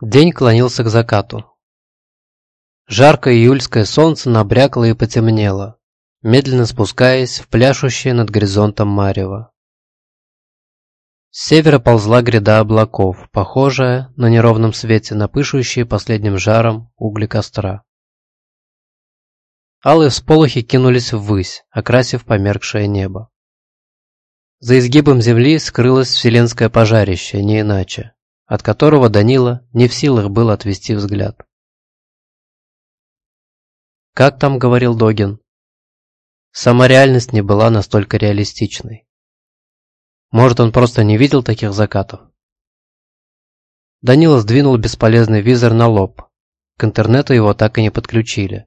День клонился к закату. Жаркое июльское солнце набрякло и потемнело, медленно спускаясь в пляшущее над горизонтом марево. С севера ползла гряда облаков, похожая на неровном свете на пышущие последним жаром угли костра. Алые всполохи кинулись ввысь, окрасив померкшее небо. За изгибом земли скрылось вселенское пожарище, не иначе, от которого Данила не в силах был отвести взгляд. Как там говорил Догин? Сама реальность не была настолько реалистичной. Может, он просто не видел таких закатов? Данила сдвинул бесполезный визор на лоб. К интернету его так и не подключили,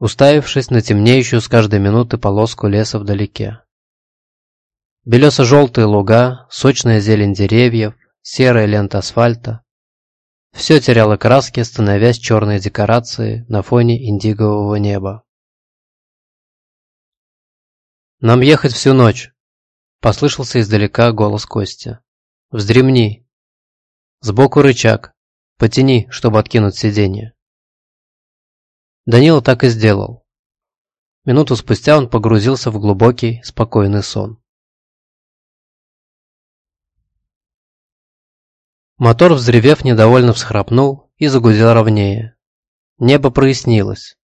уставившись на темнеющую с каждой минуты полоску леса вдалеке. Белесо-желтые луга, сочная зелень деревьев, серая лента асфальта. Все теряло краски, становясь черной декорацией на фоне индигового неба. «Нам ехать всю ночь», Послышался издалека голос Кости. «Вздремни!» «Сбоку рычаг. Потяни, чтобы откинуть сиденье». Данила так и сделал. Минуту спустя он погрузился в глубокий, спокойный сон. Мотор, взревев, недовольно всхрапнул и загудел ровнее. Небо прояснилось.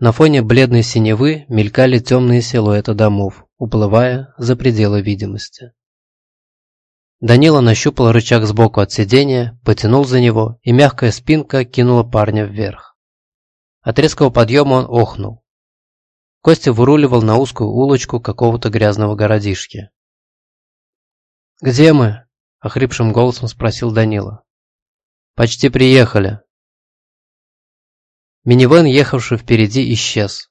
На фоне бледной синевы мелькали темные силуэты домов уплывая за пределы видимости. Данила нащупал рычаг сбоку от сидения, потянул за него, и мягкая спинка кинула парня вверх. От резкого подъема он охнул. Костя выруливал на узкую улочку какого-то грязного городишки. «Где мы?» – охрипшим голосом спросил Данила. «Почти приехали». Минивэн, ехавший впереди, исчез.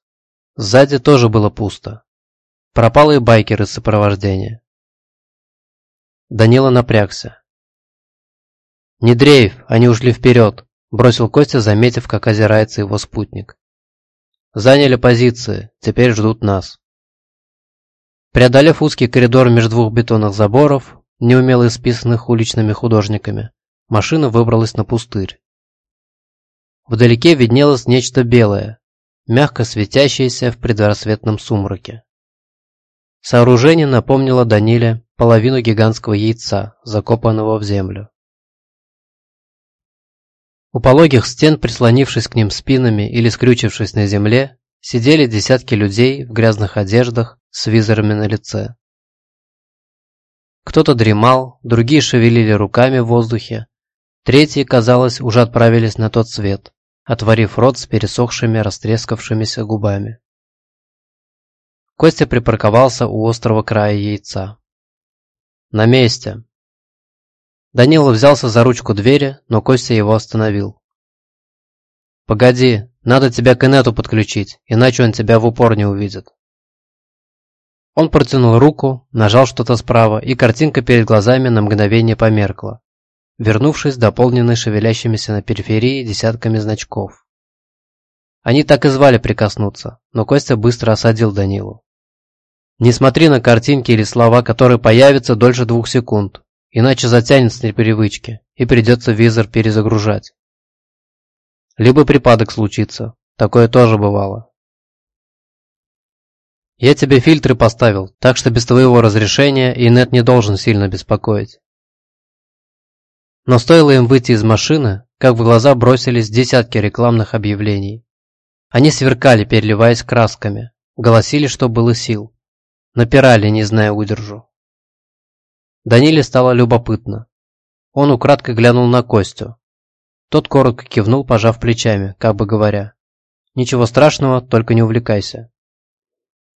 Сзади тоже было пусто. Пропал и байкер из сопровождения. Данила напрягся. «Не дрейф, они ушли вперед», – бросил Костя, заметив, как озирается его спутник. «Заняли позиции, теперь ждут нас». Преодолев узкий коридор между двух бетонных заборов, неумело исписанных уличными художниками, машина выбралась на пустырь. Вдалеке виднелось нечто белое, мягко светящееся в предрассветном сумраке. Сооружение напомнило Даниле половину гигантского яйца, закопанного в землю. У пологих стен, прислонившись к ним спинами или скрючившись на земле, сидели десятки людей в грязных одеждах с визорами на лице. Кто-то дремал, другие шевелили руками в воздухе, третьи, казалось, уже отправились на тот свет, отворив рот с пересохшими, растрескавшимися губами. Костя припарковался у острого края яйца. «На месте!» Данила взялся за ручку двери, но Костя его остановил. «Погоди, надо тебя к инету подключить, иначе он тебя в упор не увидит». Он протянул руку, нажал что-то справа, и картинка перед глазами на мгновение померкла, вернувшись дополненной шевелящимися на периферии десятками значков. Они так и звали прикоснуться, но Костя быстро осадил Данилу. Не смотри на картинки или слова, которые появятся дольше двух секунд, иначе затянет с непривычки и придется визор перезагружать. Либо припадок случится, такое тоже бывало. Я тебе фильтры поставил, так что без твоего разрешения инет не должен сильно беспокоить. Но стоило им выйти из машины, как в глаза бросились десятки рекламных объявлений. Они сверкали, переливаясь красками, голосили, что было сил. Напирали, не зная удержу. Даниле стало любопытно. Он украдкой глянул на Костю. Тот коротко кивнул, пожав плечами, как бы говоря. «Ничего страшного, только не увлекайся».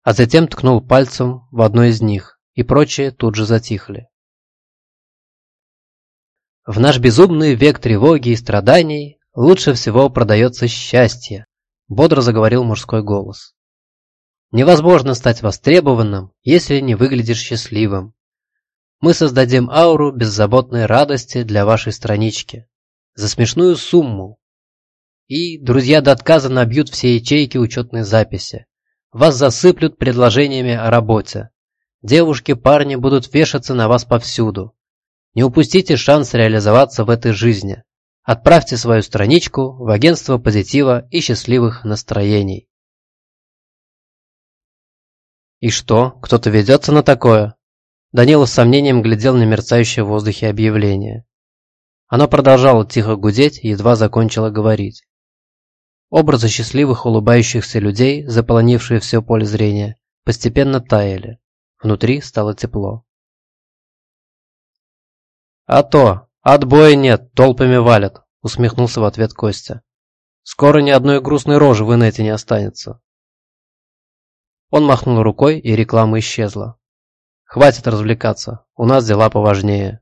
А затем ткнул пальцем в одно из них, и прочие тут же затихли. В наш безумный век тревоги и страданий лучше всего продается счастье, бодро заговорил мужской голос. Невозможно стать востребованным, если не выглядишь счастливым. Мы создадим ауру беззаботной радости для вашей странички. За смешную сумму. И друзья до отказа набьют все ячейки учетной записи. Вас засыплют предложениями о работе. Девушки, парни будут вешаться на вас повсюду. Не упустите шанс реализоваться в этой жизни. Отправьте свою страничку в агентство позитива и счастливых настроений. И что, кто-то ведется на такое? Данила с сомнением глядел на мерцающее в воздухе объявление. Оно продолжало тихо гудеть едва закончило говорить. Образы счастливых улыбающихся людей, заполонившие все поле зрения, постепенно таяли. Внутри стало тепло. «А то! Отбоя нет, толпами валят!» – усмехнулся в ответ Костя. «Скоро ни одной грустной рожи в инете не останется». Он махнул рукой, и реклама исчезла. «Хватит развлекаться, у нас дела поважнее».